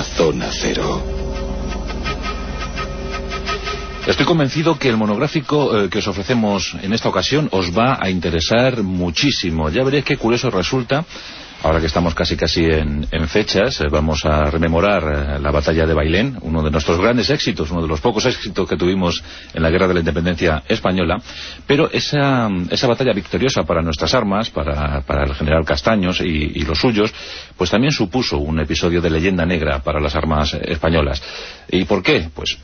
Zona cero. Estoy convencido que el monográfico eh, que os ofrecemos en esta ocasión os va a interesar muchísimo. Ya veréis qué curioso resulta Ahora que estamos casi casi en, fechas, eh, vamos a rememorar eh, la batalla de Bailén, uno de nuestros grandes éxitos, uno de los pocos éxitos que tuvimos en la Guerra de la Independencia Española, pero esa, esa batalla victoriosa para nuestras armas, para, para el general Castaños y, y, los suyos, pues también supuso un episodio de leyenda negra para las armas españolas. ¿Y por qué? Pues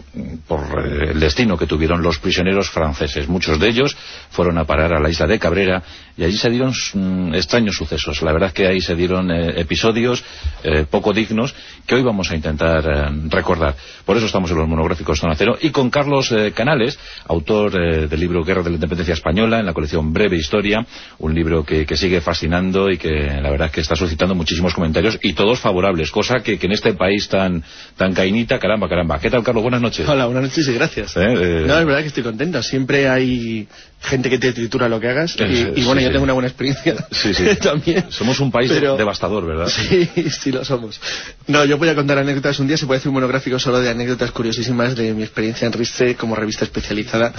por eh, el destino que tuvieron los prisioneros franceses. Muchos de ellos fueron a parar a la isla de Cabrera y allí se dieron mm, extraños sucesos. La verdad es que ahí se dieron eh, episodios eh, poco dignos que hoy vamos a intentar eh, recordar. Por eso estamos en los monográficos Zona Cero y con Carlos Canales, autor del libro Guerra de la Independencia Española en la colección Breve Historia, un libro que, sigue fascinando y que la verdad es que está suscitando muchísimos comentarios y todos favorables, cosa que, en este país tan, tan cainita, caramba, caramba. ¿Qué tal, Carlos? Buenas noches. Hola, buenas noches y gracias. No, es verdad que estoy contento. Siempre hay gente que te tritura lo que hagas y, bueno, yo tengo una buena experiencia sí, sí. también. Somos un país devastador, ¿verdad? Sí, sí lo somos. No, yo voy a contar anécdotas. Un día se puede hacer un monográfico solo de anécdotas curiosísimas de mi experiencia en RISTE como revista especializada.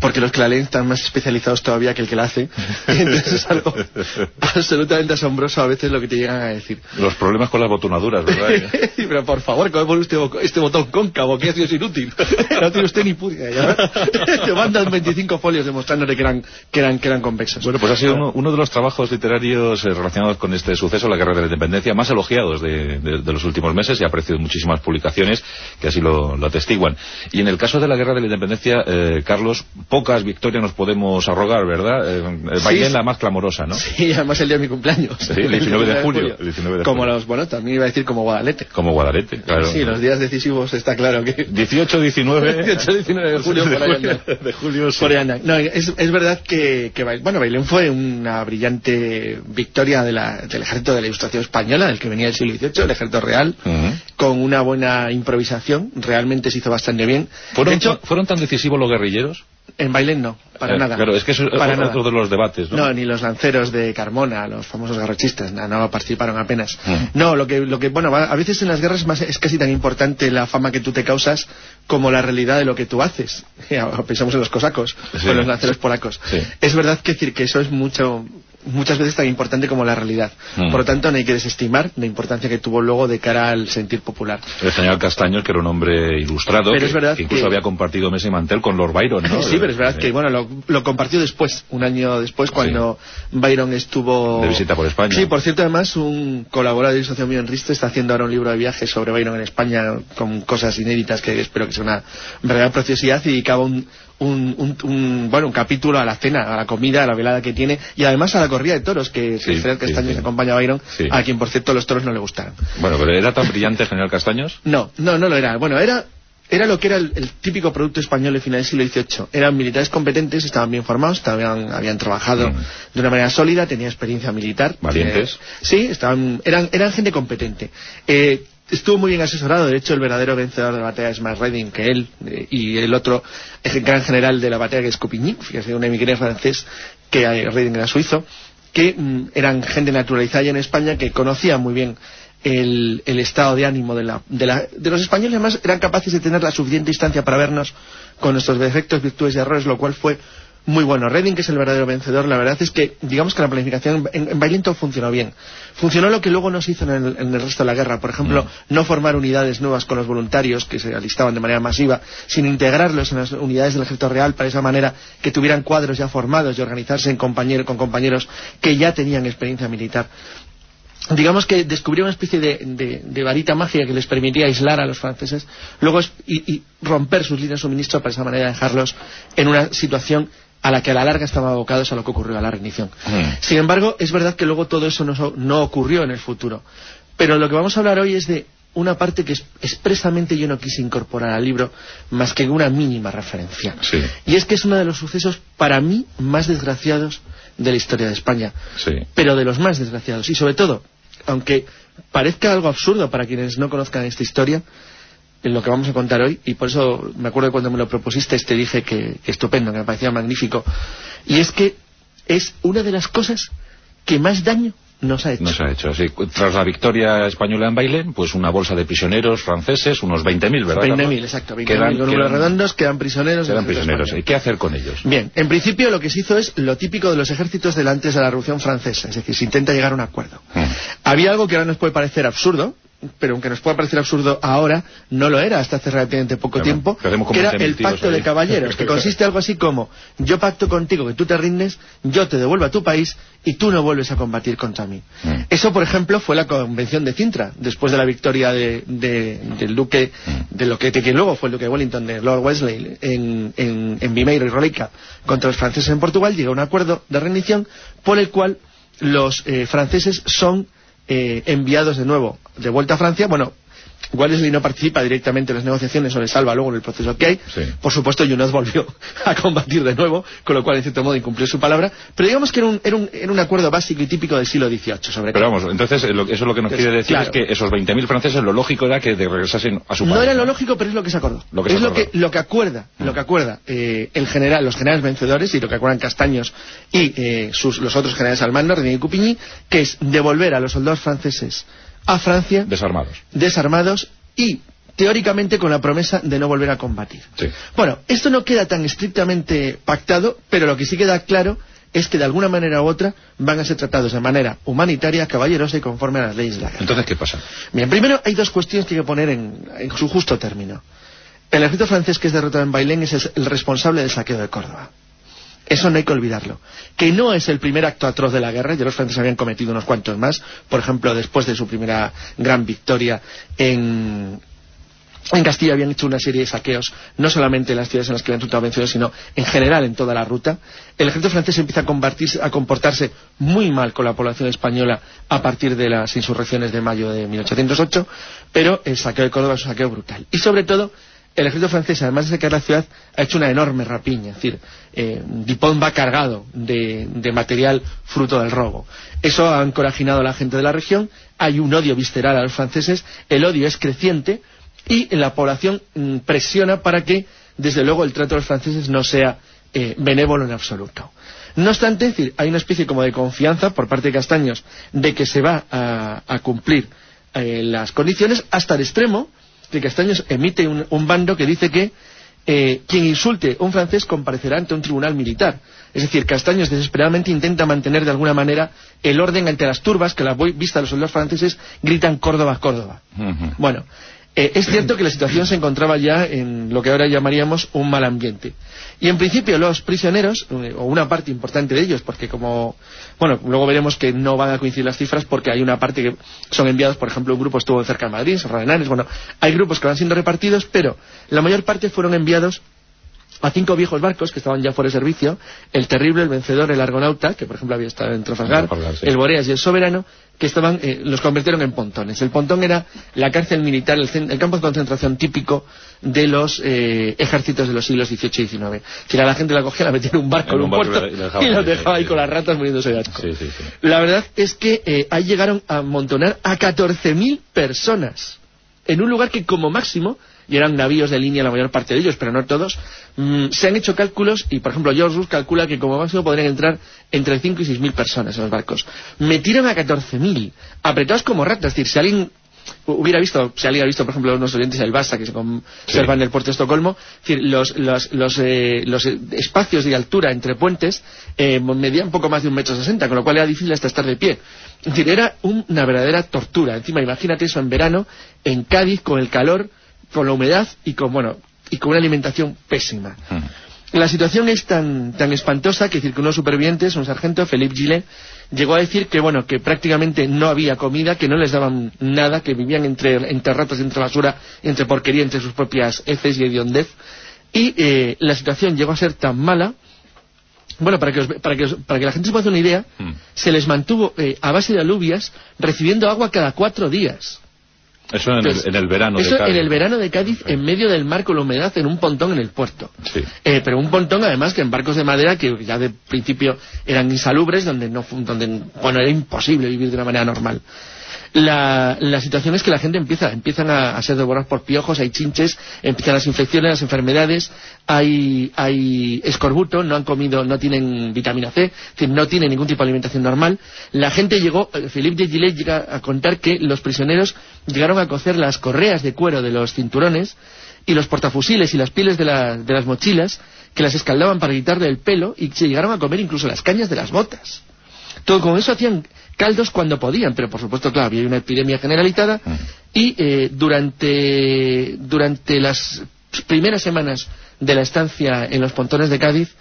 Porque los que la leen están más especializados todavía que el que la hace. Entonces es algo absolutamente asombroso a veces lo que te llegan a decir. Los problemas con las botonaduras, ¿verdad? pero por favor, ¿cómo pone usted este botón cóncavo? Que es inútil. No tiene usted ni pudia. Te mandan 25 folios demostrando que eran, que eran, que eran convexos. Bueno, pues ha sido uno, de los trabajos literarios eh, relacionados con este suceso, la Guerra de la Independencia, más elogiados de, los últimos meses y ha aparecido muchísimas publicaciones que así lo, atestiguan. Y en el caso de la Guerra de la Independencia, eh, Carlos, pocas victorias nos podemos arrogar, ¿verdad? Eh, la más clamorosa, ¿no? Sí, además el día de mi cumpleaños. Sí, el 19 de julio. como los, bueno, también iba a decir como Guadalete. Como Guadalete, claro. Sí, los días decisivos está claro que... 18, 19... 18, 19 de julio, por ahí De julio, sí. Por ahí No, es, es verdad que, que, bueno, Bailén fue una brillante victoria del ejército de la Ilustración española, del que venía del siglo XVIII, el ejército real, con una buena improvisación, realmente se hizo bastante bien. ¿Fueron, ¿fueron tan decisivos los guerrilleros? En Bailén no, para eh, nada. Claro, es que eso es otro de los debates, ¿no? No, ni los lanceros de Carmona, los famosos garrochistas, no, participaron apenas. No, lo que, lo que, bueno, a veces en las guerras es casi tan importante la fama que tú te causas como la realidad de lo que tú haces. Pensamos en los cosacos, o en los lanceros polacos. Es verdad que decir que eso es mucho muchas veces tan importante como la realidad. Mm. Por lo tanto, no hay que desestimar la importancia que tuvo luego de cara al sentir popular. El señor Castaños, que era un hombre ilustrado, que, incluso había compartido mesa y mantel con Lord Byron, ¿no? sí, pero es verdad que bueno lo, compartió después, un año después, cuando Byron estuvo... De visita por España. Sí, por cierto, además, un colaborador y socio mío en Risto está haciendo ahora un libro de viajes sobre Byron en España con cosas inéditas que espero que sea una verdadera preciosidad y dedicaba un un, un, bueno, un capítulo a la cena, a la comida, a la velada que tiene y además a la corrida de toros que sí, General Castaños sí, acompaña a Byron, a quien por cierto los toros no le gustaron. Bueno, pero ¿era tan brillante General Castaños? No, no, no lo era. Bueno, era era lo que era el, típico producto español del final del siglo XVIII. Eran militares competentes, estaban bien formados, habían, habían trabajado mm. de una manera sólida, tenían experiencia militar. Valientes. Eh, sí, estaban, eran, eran gente competente. Eh, estuvo muy bien asesorado. De hecho, el verdadero vencedor de la batalla es más Redding que él. Eh, y el otro, gran general de la batalla, que es Coupigny, fíjese, un emigrante francés, que eh, Redding era suizo, que mm, eran gente naturalizada ya en España, que conocía muy bien el, estado de ánimo de, la, de, la, de los españoles. Además, eran capaces de tener la suficiente distancia para vernos con nuestros defectos, virtudes y errores, lo cual fue muy bueno. Redding, que es el verdadero vencedor, la verdad es que, digamos que la planificación en, en funcionó bien. Funcionó lo que luego no se hizo en el, resto de la guerra. Por ejemplo, mm. no formar unidades nuevas con los voluntarios que se alistaban de manera masiva, sino integrarlos en las unidades del ejército real para esa manera que tuvieran cuadros ya formados y organizarse en compañero, con compañeros que ya tenían experiencia militar digamos que descubrió una especie de, varita mágica que les permitía aislar a los franceses luego y, romper sus líneas de suministro para esa manera dejarlos en una situación a la que a la larga estaban abocados a lo que ocurrió a la rendición. Mm. Sin embargo, es verdad que luego todo eso no, ocurrió en el futuro. Pero lo que vamos a hablar hoy es de una parte que expresamente yo no quise incorporar al libro más que una mínima referencia. Y es que es uno de los sucesos para mí más desgraciados de la historia de España. Pero de los más desgraciados. Y sobre todo, aunque parezca algo absurdo para quienes no conozcan esta historia, en lo que vamos a contar hoy, y por eso me acuerdo cuando me lo propusiste te dije que, estupendo, que me parecía magnífico, y es que es una de las cosas que más daño no se ha hecho. No se ha hecho, sí. Tras la victoria española en Bailén, pues una bolsa de prisioneros franceses, unos 20.000, ¿verdad? 20.000, exacto. 20.000 con números redondos, quedan prisioneros. Quedan prisioneros. ¿Y qué hacer con ellos? Bien, en principio lo que se hizo es lo típico de los ejércitos del antes de la Revolución Francesa, es decir, se intenta llegar a un acuerdo. Mm. Había algo que ahora nos puede parecer absurdo, pero aunque nos pueda parecer absurdo ahora, no lo era hasta hace relativamente poco tiempo, que era el pacto ahí. de caballeros, que consiste algo así como, yo pacto contigo que tú te rindes, yo te devuelvo a tu país y tú no vuelves a combatir contra mí. Mm. Eso, por ejemplo, fue la convención de Cintra, después de la victoria de- de- del duque, Mm. de lo que, luego fue el duque de Wellington, de Lord Wesley, en, en, en Vimeiro y Rolica, contra los franceses en Portugal, llegó a un acuerdo de rendición por el cual los eh, franceses son eh, enviados de nuevo de vuelta a Francia. Bueno, Wellesley no participa directamente en las negociaciones o le salva luego en el proceso que hay. Sí. Por supuesto, Junot volvió a combatir de nuevo, con lo cual, en cierto modo, incumplió su palabra. Pero digamos que era un, era un, era un acuerdo básico y típico del siglo XVIII sobre Pero vamos, entonces eh, lo- eso lo que nos Es- quiere decir claro. es que esos 20.000 franceses lo lógico era que de- regresasen a su país. No era lo lógico, pero es lo que se acordó. Lo que se es lo que, lo que acuerda, Mm. lo que acuerda eh, el general, los generales vencedores y lo que acuerdan Castaños y eh, sus, los otros generales al mando, René y Coupigny, que es devolver a los soldados franceses a Francia Desarmados. desarmados y teóricamente con la promesa de no volver a combatir. Sí. Bueno, esto no queda tan estrictamente pactado, pero lo que sí queda claro es que de alguna manera u otra van a ser tratados de manera humanitaria, caballerosa y conforme a las leyes de la guerra. Entonces, ¿qué pasa? Bien, primero hay dos cuestiones que hay que poner en, en su justo término. El ejército francés que es derrotado en Bailén es el, el responsable del saqueo de Córdoba. Eso no hay que olvidarlo. Que no es el primer acto atroz de la guerra, ya los franceses habían cometido unos cuantos más, por ejemplo, después de su primera gran victoria en, Castilla habían hecho una serie de saqueos, no solamente en las ciudades en las que habían resultado vencidos, sino en general en toda la ruta. El ejército francés empieza a, a comportarse muy mal con la población española a partir de las insurrecciones de mayo de 1808, pero el saqueo de Córdoba es un saqueo brutal. Y sobre todo, el ejército francés, además de saquear la ciudad, ha hecho una enorme rapiña. Es decir, eh, Dupont va cargado de, material fruto del robo. Eso ha encorajinado a la gente de la región. Hay un odio visceral a los franceses. El odio es creciente y la población mm, presiona para que, desde luego, el trato de los franceses no sea eh, benévolo en absoluto. No obstante, decir, hay una especie como de confianza por parte de Castaños de que se va a, a cumplir eh, las condiciones hasta el extremo de que Castaños emite un, un bando que dice que eh, quien insulte a un francés comparecerá ante un tribunal militar. Es decir, Castaños desesperadamente intenta mantener de alguna manera el orden ante las turbas que a la vista de los soldados franceses gritan Córdoba, Córdoba. Bueno, eh, es cierto que la situación se encontraba ya en lo que ahora llamaríamos un mal ambiente. Y en principio los prisioneros, eh, o una parte importante de ellos, porque como, bueno, luego veremos que no van a coincidir las cifras porque hay una parte que son enviados, por ejemplo, un grupo estuvo cerca de Madrid, Serra bueno, hay grupos que van siendo repartidos, pero la mayor parte fueron enviados a cinco viejos barcos que estaban ya fuera de servicio, el terrible, el vencedor, el argonauta, que por ejemplo había estado en Trafalgar, sí. el Boreas y el soberano, que estaban, eh, los convirtieron en pontones. El pontón era la cárcel militar, el, el campo de concentración típico de los eh, ejércitos de los siglos XVIII y XIX. Si la gente la cogía, la metía en un barco, En en un barco puerto, y la- los dejaba ahí con las ratas muriéndose de asco. Sí, sí, sí. La verdad es que eh, ahí llegaron a amontonar a 14.000 personas en un lugar que como máximo, y eran navíos de línea la mayor parte de ellos, pero no todos, mm, se han hecho cálculos y por ejemplo George Bush calcula que como máximo podrían entrar entre 5 y 6.000 personas en los barcos. Metieron a 14.000, apretados como ratas, es decir, si alguien hubiera visto, si alguien ha visto, por ejemplo, unos oyentes del Basta que se conservan Sí. del puerto de Estocolmo, es decir, los, los, los, eh, los, espacios de altura entre puentes eh, medían poco más de un metro sesenta, con lo cual era difícil hasta estar de pie. Es decir, era una verdadera tortura. Encima, imagínate eso en verano, en Cádiz, con el calor, con la humedad y con, bueno, y con una alimentación pésima. Ujú. La situación es tan, tan espantosa que unos supervivientes, un sargento, Philippe Gillet, llegó a decir que bueno, que prácticamente no había comida, que no les daban nada, que vivían entre, entre ratas, entre basura, entre porquería, entre sus propias heces y hediondez. Y eh, la situación llegó a ser tan mala, bueno, para que, os- para que, os- para que la gente se pueda hacer una idea, Mm. se les mantuvo eh, a base de alubias recibiendo agua cada cuatro días. Eso en, Entonces, el, en el verano Eso de Cádiz. en el verano de Cádiz, en medio del mar con la humedad, en un pontón en el puerto. Sí. Eh, pero un pontón además que en barcos de madera que ya de principio eran insalubres, donde no donde bueno era imposible vivir de una manera normal. La, la situación es que la gente empieza, empiezan a, ser devorados por piojos, hay chinches, empiezan las infecciones, las enfermedades, hay, hay escorbuto, no han comido, no tienen vitamina C, no tienen ningún tipo de alimentación normal. La gente llegó, eh, Philippe de Gillet llega a contar que los prisioneros llegaron a cocer las correas de cuero de los cinturones y los portafusiles y las pieles de, de las mochilas que las escaldaban para quitarle el pelo y se llegaron a comer incluso las cañas de las botas. Todo con eso hacían caldos cuando podían, pero por supuesto, claro, había una epidemia generalizada y eh, durante, durante las primeras semanas de la estancia en los pontones de Cádiz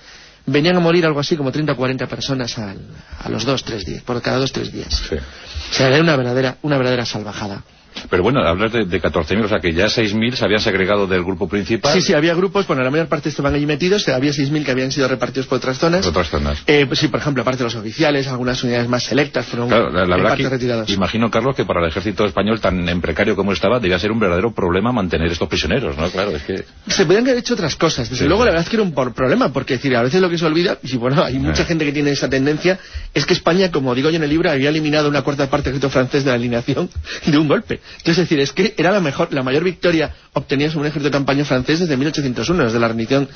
venían a morir algo así como 30 o 40 personas a los dos, tres días, por cada dos, tres días. O sea, era una verdadera, una verdadera salvajada. Pero bueno, hablar de, de 14.000, o sea que ya 6.000 se habían segregado del grupo principal. Sí, sí, había grupos, bueno, la mayor parte estaban allí metidos, había 6.000 que habían sido repartidos por otras zonas. otras zonas. Eh, pues sí, por ejemplo, aparte de los oficiales, algunas unidades más selectas fueron claro, la, verdad que Imagino, Carlos, que para el ejército español, tan en precario como estaba, debía ser un verdadero problema mantener estos prisioneros, ¿no? Claro, es que... Se podían haber hecho otras cosas. Desde luego, la verdad es que era un problema, porque decir, a veces lo que se olvida, y bueno, hay mucha eh. gente que tiene esa tendencia, es que España, como digo yo en el libro, había eliminado una cuarta parte del ejército francés de la alineación de un golpe. Entonces, es decir, es que era la mejor, la mayor victoria obtenida sobre un ejército de campaña francés desde 1801, desde la rendición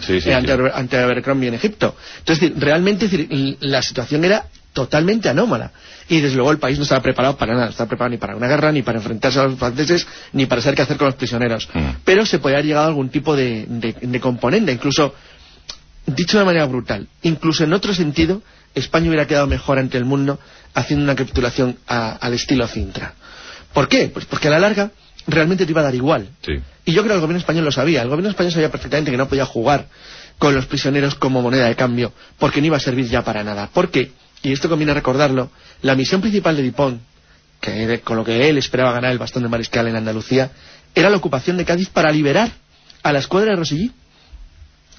ante, Abercrombie en Egipto. Entonces, realmente la situación era totalmente anómala. Y desde luego el país no estaba preparado para nada, no estaba preparado ni para una guerra, ni para enfrentarse a los franceses, ni para saber qué hacer con los prisioneros. Mm. Pero se podía haber llegado a algún tipo de, componente, incluso, dicho de manera brutal, incluso en otro sentido, España hubiera quedado mejor ante el mundo haciendo una capitulación al estilo Cintra. ¿Por qué? Pues porque a la larga realmente te iba a dar igual. Y yo creo que el gobierno español lo sabía. El gobierno español sabía perfectamente que no podía jugar con los prisioneros como moneda de cambio, porque no iba a servir ya para nada. Porque, y esto conviene recordarlo, la misión principal de Dupont, que con lo que él esperaba ganar el bastón de mariscal en Andalucía, era la ocupación de Cádiz para liberar a la escuadra de Rosilly.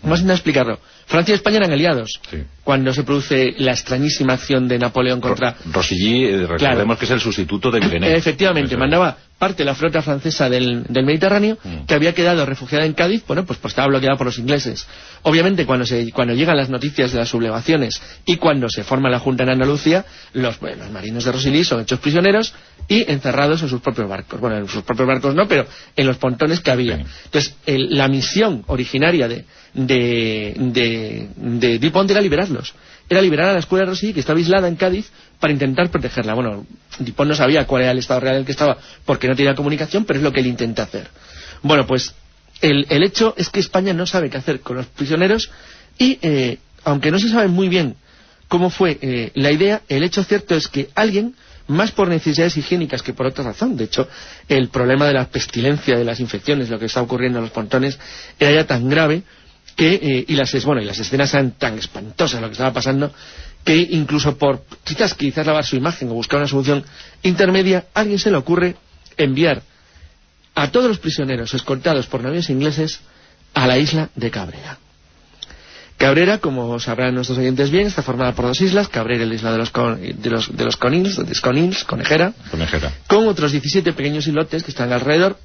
Vamos a explicarlo. Francia y España eran aliados cuando se produce la extrañísima acción de Napoleón contra... Rosilly, eh, recordemos que es el sustituto de Villeneuve. Efectivamente, mandaba parte de la flota francesa del, Mediterráneo mm. que había quedado refugiada en Cádiz, bueno, pues, pues estaba bloqueada por los ingleses. Obviamente, cuando, se, cuando llegan las noticias de las sublevaciones y cuando se forma la Junta en Andalucía, los, los marinos de Rosilly son hechos prisioneros y encerrados en sus propios barcos. Bueno, en sus propios barcos no, pero en los pontones que había. Entonces, la misión originaria de, de, de, de Dupont era liberarlos. Era liberar a la escuela de Rosilly, que estaba aislada en Cádiz, para intentar protegerla. Bueno, Dupont no sabía cuál era el estado real en el que estaba, porque no tenía comunicación, pero es lo que él intenta hacer. Bueno, pues el, el hecho es que España no sabe qué hacer con los prisioneros y, eh, aunque no se sabe muy bien cómo fue eh, la idea, el hecho cierto es que alguien más por necesidades higiénicas que por otra razón. De hecho, el problema de la pestilencia, de las infecciones, lo que está ocurriendo en los pontones, era ya tan grave que, eh, y, las, bueno, y las escenas eran tan espantosas lo que estaba pasando, que incluso por quizás, quizás lavar su imagen o buscar una solución intermedia, a alguien se le ocurre enviar a todos los prisioneros escoltados por navíos ingleses a la isla de Cabrera. Cabrera, como sabrán nuestros oyentes bien, está formada por dos islas, Cabrera y la isla de los, de los, de los Conils, de Conejera, Conejera, con otros 17 pequeños islotes que están alrededor,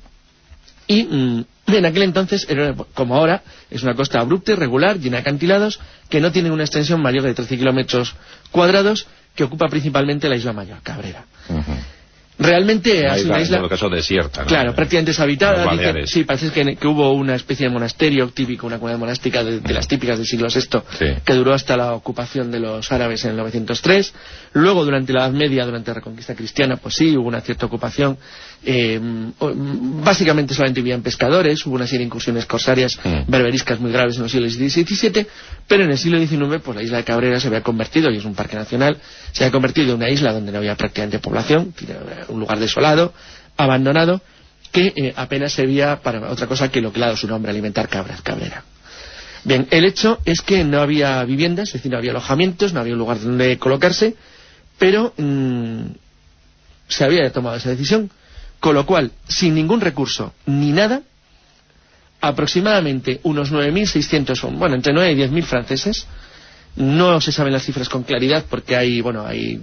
y mm, en aquel entonces, como ahora, es una costa abrupta, irregular, llena de acantilados, que no tiene una extensión mayor de 13 kilómetros cuadrados, que ocupa principalmente la isla mayor, Cabrera. Realmente sido una isla... En caso desierta. Claro, prácticamente deshabitada. sí, parece que, que, hubo una especie de monasterio típico, una comunidad monástica de, las típicas del siglo VI, que duró hasta la ocupación de los árabes en el 903. Luego, durante la Edad Media, durante la Reconquista Cristiana, pues sí, hubo una cierta ocupación eh, básicamente solamente vivían pescadores, hubo una serie de incursiones corsarias mm. berberiscas muy graves en los siglos XVI y XVII, pero en el siglo XIX pues la isla de Cabrera se había convertido, y es un parque nacional, se había convertido en una isla donde no había prácticamente población, un lugar desolado, abandonado, que eh, apenas servía para otra cosa que lo que le su nombre, alimentar cabras, Cabrera. Bien, el hecho es que no había viviendas, es decir, no había alojamientos, no había un lugar donde colocarse, pero mm, se había tomado esa decisión con lo cual, sin ningún recurso ni nada, aproximadamente unos 9.600, bueno, entre 9 y 10.000 franceses, no se saben las cifras con claridad porque hay, bueno, hay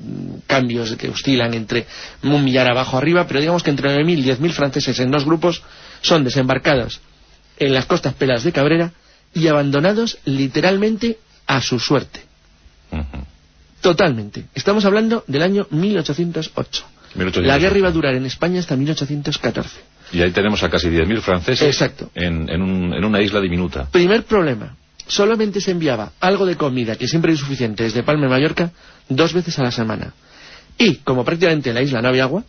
cambios que oscilan entre un millar abajo arriba, pero digamos que entre 9.000 y 10.000 franceses en dos grupos son desembarcados en las costas pelas de Cabrera y abandonados literalmente a su suerte. Totalmente. Estamos hablando del año 1808. La guerra iba a durar en España hasta 1814. Y ahí tenemos a casi 10.000 franceses Exacto. En, en una isla diminuta. Primer problema, solamente se enviaba algo de comida, que siempre es suficiente, desde Palma y Mallorca, dos veces a la semana. Y, como prácticamente en la isla no había agua,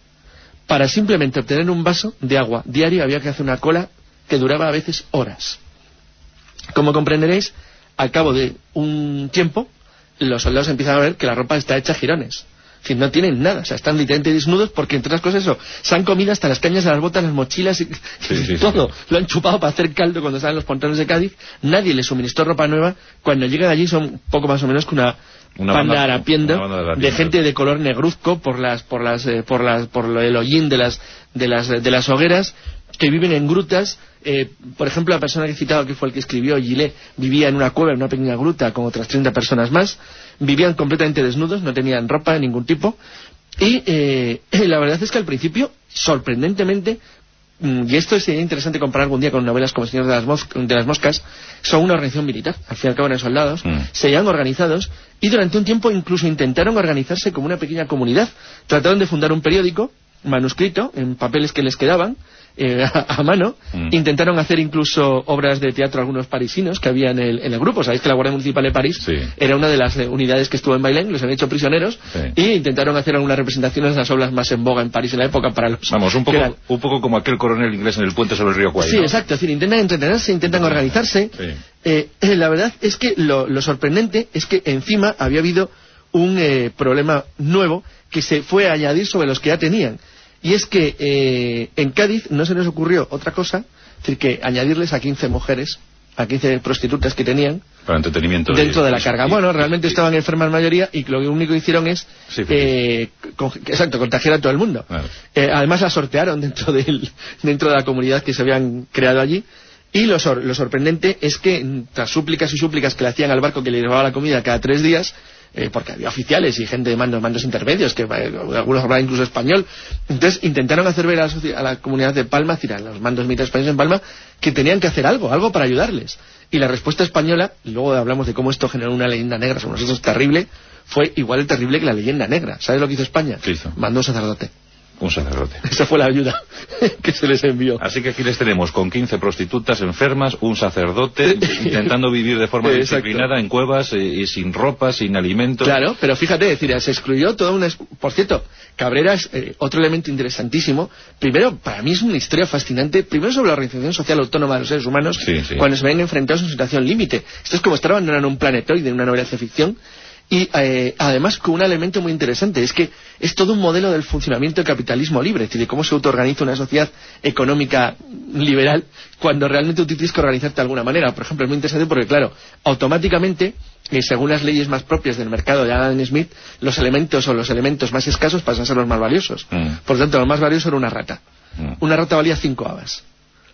para simplemente obtener un vaso de agua diario había que hacer una cola que duraba a veces horas. Como comprenderéis, al cabo de un tiempo, los soldados empiezan a ver que la ropa está hecha a jirones. Es no tienen nada, o sea, están literalmente desnudos porque, entre otras cosas, eso, se han comido hasta las cañas de las botas, las mochilas y, todo. Lo han chupado para hacer caldo cuando salen los pontones de Cádiz. Nadie les suministró ropa nueva. Cuando llegan allí son poco más o menos que una, una banda, de, de, gente de color negruzco por las por las eh, por las por el hollín de las de las de las hogueras que viven en grutas. Eh, por ejemplo, la persona que he citado, que fue el que escribió Gillet, vivía en una cueva, en una pequeña gruta, con otras 30 personas más. Vivían completamente desnudos, no tenían ropa de ningún tipo. Y eh, la verdad es que al principio, sorprendentemente, mm, y esto sería interesante comparar algún día con novelas como El Señor de las, de las Moscas, son una organización militar, al fin y al cabo eran soldados, mm. se habían organizados y durante un tiempo incluso intentaron organizarse como una pequeña comunidad. Trataron de fundar un periódico manuscrito en papeles que les quedaban eh, a, mano. Mm. Intentaron hacer incluso obras de teatro algunos parisinos que había en el, en el grupo. Sabéis que la Guardia Municipal de París era una de las eh, unidades que estuvo en Bailén, los han hecho prisioneros y intentaron hacer algunas representaciones de las obras más en boga en París en la época para los... Vamos, un poco, un poco como aquel coronel inglés en el puente sobre el río Kwai. Sí, exacto. Es decir, intentan entretenerse, intentan organizarse. Eh, la verdad es que lo, lo, sorprendente es que encima había habido un problema nuevo que se fue a añadir sobre los que ya tenían y es que eh, en Cádiz no se les ocurrió otra cosa, es decir, que añadirles a 15 mujeres, a 15 prostitutas que tenían, para entretenimiento dentro de, la carga. bueno, realmente estaban enfermas mayoría y lo único que hicieron es, eh, exacto, contagiar a todo el mundo. Eh, además la sortearon dentro, del, dentro de la comunidad que se habían creado allí. Y lo, lo sorprendente es que, tras súplicas y súplicas que le hacían al barco que le llevaba la comida cada tres días, eh, porque había oficiales y gente de mandos, mandos intermedios, que eh, algunos hablaban incluso español. Entonces intentaron hacer ver a la, comunidad de Palma, a los mandos militares españoles en Palma, que tenían que hacer algo, algo para ayudarles. Y la respuesta española, luego hablamos de cómo esto generó una leyenda negra sobre nosotros terrible, fue igual de terrible que la leyenda negra. ¿Sabes lo que hizo España? Mandó un sacerdote. Un sacerdote. Esa fue la ayuda que se les envió. Así que aquí les tenemos con 15 prostitutas enfermas, un sacerdote intentando vivir de forma disciplinada en cuevas eh, y, sin ropa, sin alimentos. Claro, pero fíjate, decir, se excluyó toda una... Por cierto, Cabrera es eh, otro elemento interesantísimo. Primero, para mí es una historia fascinante. Primero sobre la organización social autónoma de los seres humanos cuando se ven enfrentados en situación límite. Esto es como estar abandonando un planetoide en una novela de ficción y eh, además con un elemento muy interesante, es que es todo un modelo del funcionamiento del capitalismo libre, es decir, de cómo se autoorganiza una sociedad económica liberal cuando realmente tú tienes que organizarte de alguna manera. Por ejemplo, es muy interesante porque, claro, automáticamente, eh, según las leyes más propias del mercado de Adam Smith, los elementos o los elementos más escasos pasan a ser los más valiosos. Mm. Por lo tanto, lo más valioso era una rata. Mm. Una rata valía cinco habas.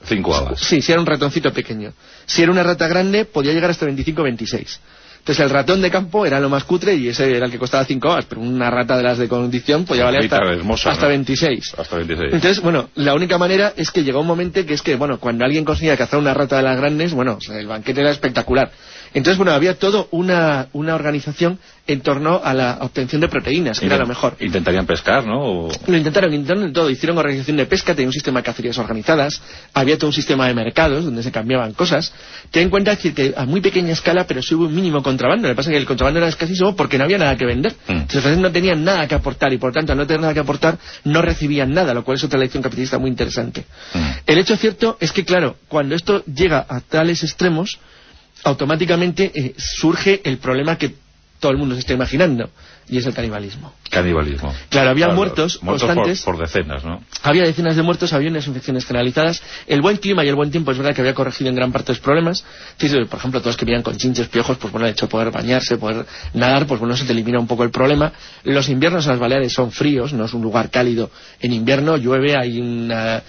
Cinco habas. Sí, si era un ratoncito pequeño. Si era una rata grande, podía llegar hasta 25 o 26. Entonces el ratón de campo era lo más cutre y ese era el que costaba 5 horas, pero una rata de las de condición podía valer hasta, hasta 26. Hasta 26. Entonces, bueno, la única manera es que llegó un momento que es que, bueno, cuando alguien conseguía cazar una rata de las grandes, bueno, el banquete era espectacular. Entonces, bueno, había toda una, una organización en torno a la obtención de proteínas, que era lo mejor. Intentarían pescar, ¿no? Lo intentaron, intentaron todo. Hicieron organización de pesca, tenían un sistema de cacerías organizadas, había todo un sistema de mercados donde se cambiaban cosas. Ten en cuenta que a muy pequeña escala, pero sí hubo un mínimo contrabando. Lo que pasa es que el contrabando era escasísimo porque no había nada que vender. Mm. Entonces, no tenían nada que aportar y, por tanto, al no tener nada que aportar, no recibían nada, lo cual es otra lección capitalista muy interesante. Mm. El hecho cierto es que, claro, cuando esto llega a tales extremos, automáticamente eh, surge el problema que todo el mundo se está imaginando, y es el canibalismo. Canibalismo. Claro, había muertos, constantes. Por, decenas, ¿no? Había decenas de muertos, había unas infecciones generalizadas. El buen clima y el buen tiempo es verdad que había corregido en gran parte los problemas. Por ejemplo, todos que vivían con chinches, piojos, pues bueno, el hecho de poder bañarse, poder nadar, pues bueno, se te elimina un poco el problema. Los inviernos en las Baleares son fríos, no es un lugar cálido. En invierno llueve, hay una,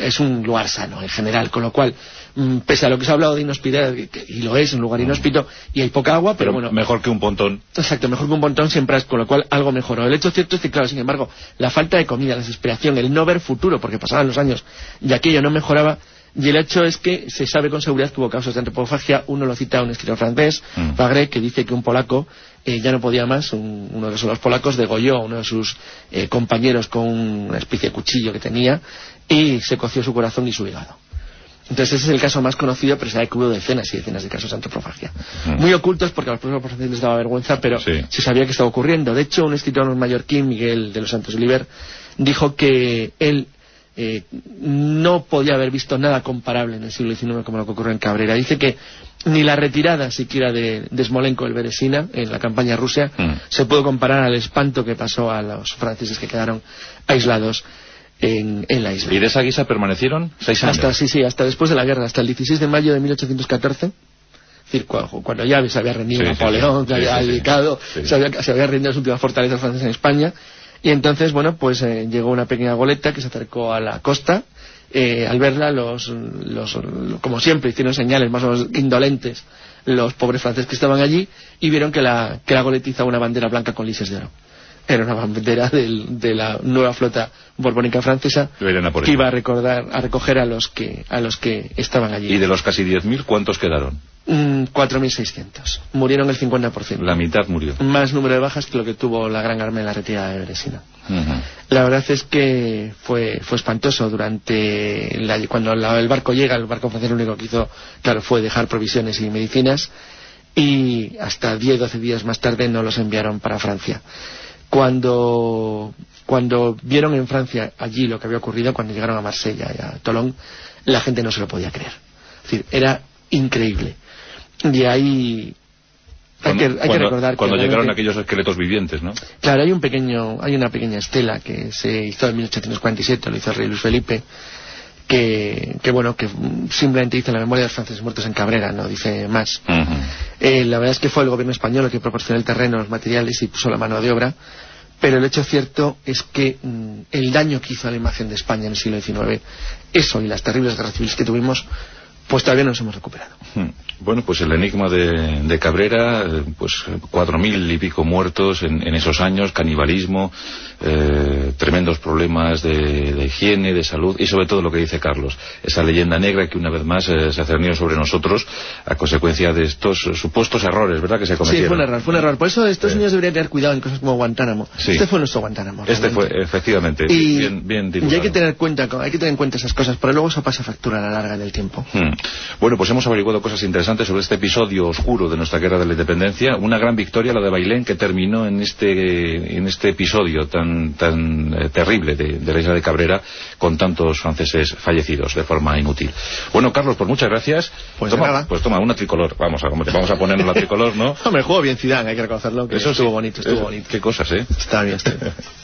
es un lugar sano en general, con lo cual Mm, pese a lo que se ha hablado de inhospidad, y lo es, un lugar inhóspito, y hay poca agua, pero, bueno... Mejor que un pontón. Exacto, mejor que un pontón siempre es, con lo cual algo mejoró. El hecho cierto es que, claro, sin embargo, la falta de comida, la desesperación, el no ver futuro, porque pasaban los años y aquello no mejoraba, Y el hecho es que se sabe con seguridad que hubo casos de antropofagia. Uno lo cita un escritor francés, mm. que dice que un polaco eh, ya no podía más. uno de los polacos degolló a uno de sus eh, compañeros con una especie de cuchillo que tenía y se coció su corazón y su hígado. Entonces ese es el caso más conocido, pero se ha hubo decenas y decenas de casos de antropofagia. Mm. Muy ocultos porque a los propios pacientes les daba vergüenza, pero se sabía que estaba ocurriendo. De hecho, un escritor mallorquín, Miguel de los Santos Oliver, dijo que él eh, no podía haber visto nada comparable en el siglo XIX como lo que ocurrió en Cabrera. Dice que ni la retirada siquiera de, de Smolenko el Beresina en la campaña rusa mm. se puede comparar al espanto que pasó a los franceses que quedaron aislados en, la isla. ¿Y de esa guisa permanecieron seis años? Hasta, sí, sí, hasta después de la guerra, hasta el 16 de mayo de 1814 decir, cuando ya se había rendido Napoleón, se había dedicado, se había, se había rendido las últimas fortalezas francesas en España, y entonces, bueno, pues eh, llegó una pequeña goleta que se acercó a la costa. Eh, al verla, los, los, como siempre, hicieron señales más o menos indolentes los pobres franceses que estaban allí y vieron que la, que la goleta una bandera blanca con lises de oro. Era una bandera de la nueva flota borbónica francesa que iba a, recordar, a recoger a los, que, a los que estaban allí. ¿Y de los casi 10.000 cuántos quedaron? 4.600. Mm, Murieron el 50%. La mitad murió. Más número de bajas que lo que tuvo la Gran Armada en la retirada de Beresina. La verdad es que fue, fue espantoso durante cuando el barco llega, el barco francés lo único que hizo, claro, fue dejar provisiones y medicinas y hasta 10 12 días más tarde no los enviaron para Francia. Cuando, cuando vieron en Francia allí lo que había ocurrido, cuando llegaron a Marsella y a Tolón, la gente no se lo podía creer. Es decir, era increíble y ahí hay, que, recordar cuando llegaron aquellos esqueletos vivientes, ¿no? Claro, hay un pequeño, hay una pequeña estela que se hizo en 1847, lo hizo el rey Luis Felipe, que, que bueno, que simplemente dice la memoria de los franceses muertos en Cabrera, no dice más. Eh, la verdad es que fue el gobierno español el que proporcionó el terreno, los materiales y puso la mano de obra, pero el hecho cierto es que mm, el daño que hizo a la imagen de España en el siglo XIX, eso y las terribles guerras civiles que tuvimos, pues todavía no nos hemos recuperado. Hmm. Bueno, pues el enigma de, Cabrera, pues cuatro mil y pico muertos en, esos años, canibalismo, eh, tremendos problemas de, higiene, de salud y sobre todo lo que dice Carlos, esa leyenda negra que una vez más eh, se ha cernido sobre nosotros a consecuencia de estos supuestos errores, ¿verdad? Que se cometieron. Sí, fue un error, fue un error. Por eso estos niños deberían tener cuidado en cosas como Guantánamo. Este fue nuestro Guantánamo. Este fue, efectivamente, y, bien, bien Y hay que tener cuenta, hay que tener en cuenta esas cosas, pero luego eso pasa factura a la larga del tiempo. Hmm. Bueno, pues hemos averiguado cosas interesantes sobre este episodio oscuro de nuestra guerra de la independencia. Una gran victoria, la de Bailén, que terminó en este, en este episodio tan, tan eh, terrible de, la isla de Cabrera con tantos franceses fallecidos de forma inútil. Bueno, Carlos, pues muchas gracias. Pues toma, nada. Pues toma, una tricolor. Vamos a, vamos a ponernos la tricolor, ¿no? me juego bien Zidane, hay que reconocerlo. Que Eso estuvo bonito, estuvo bonito. Qué cosas, ¿eh? Está bien, está bien.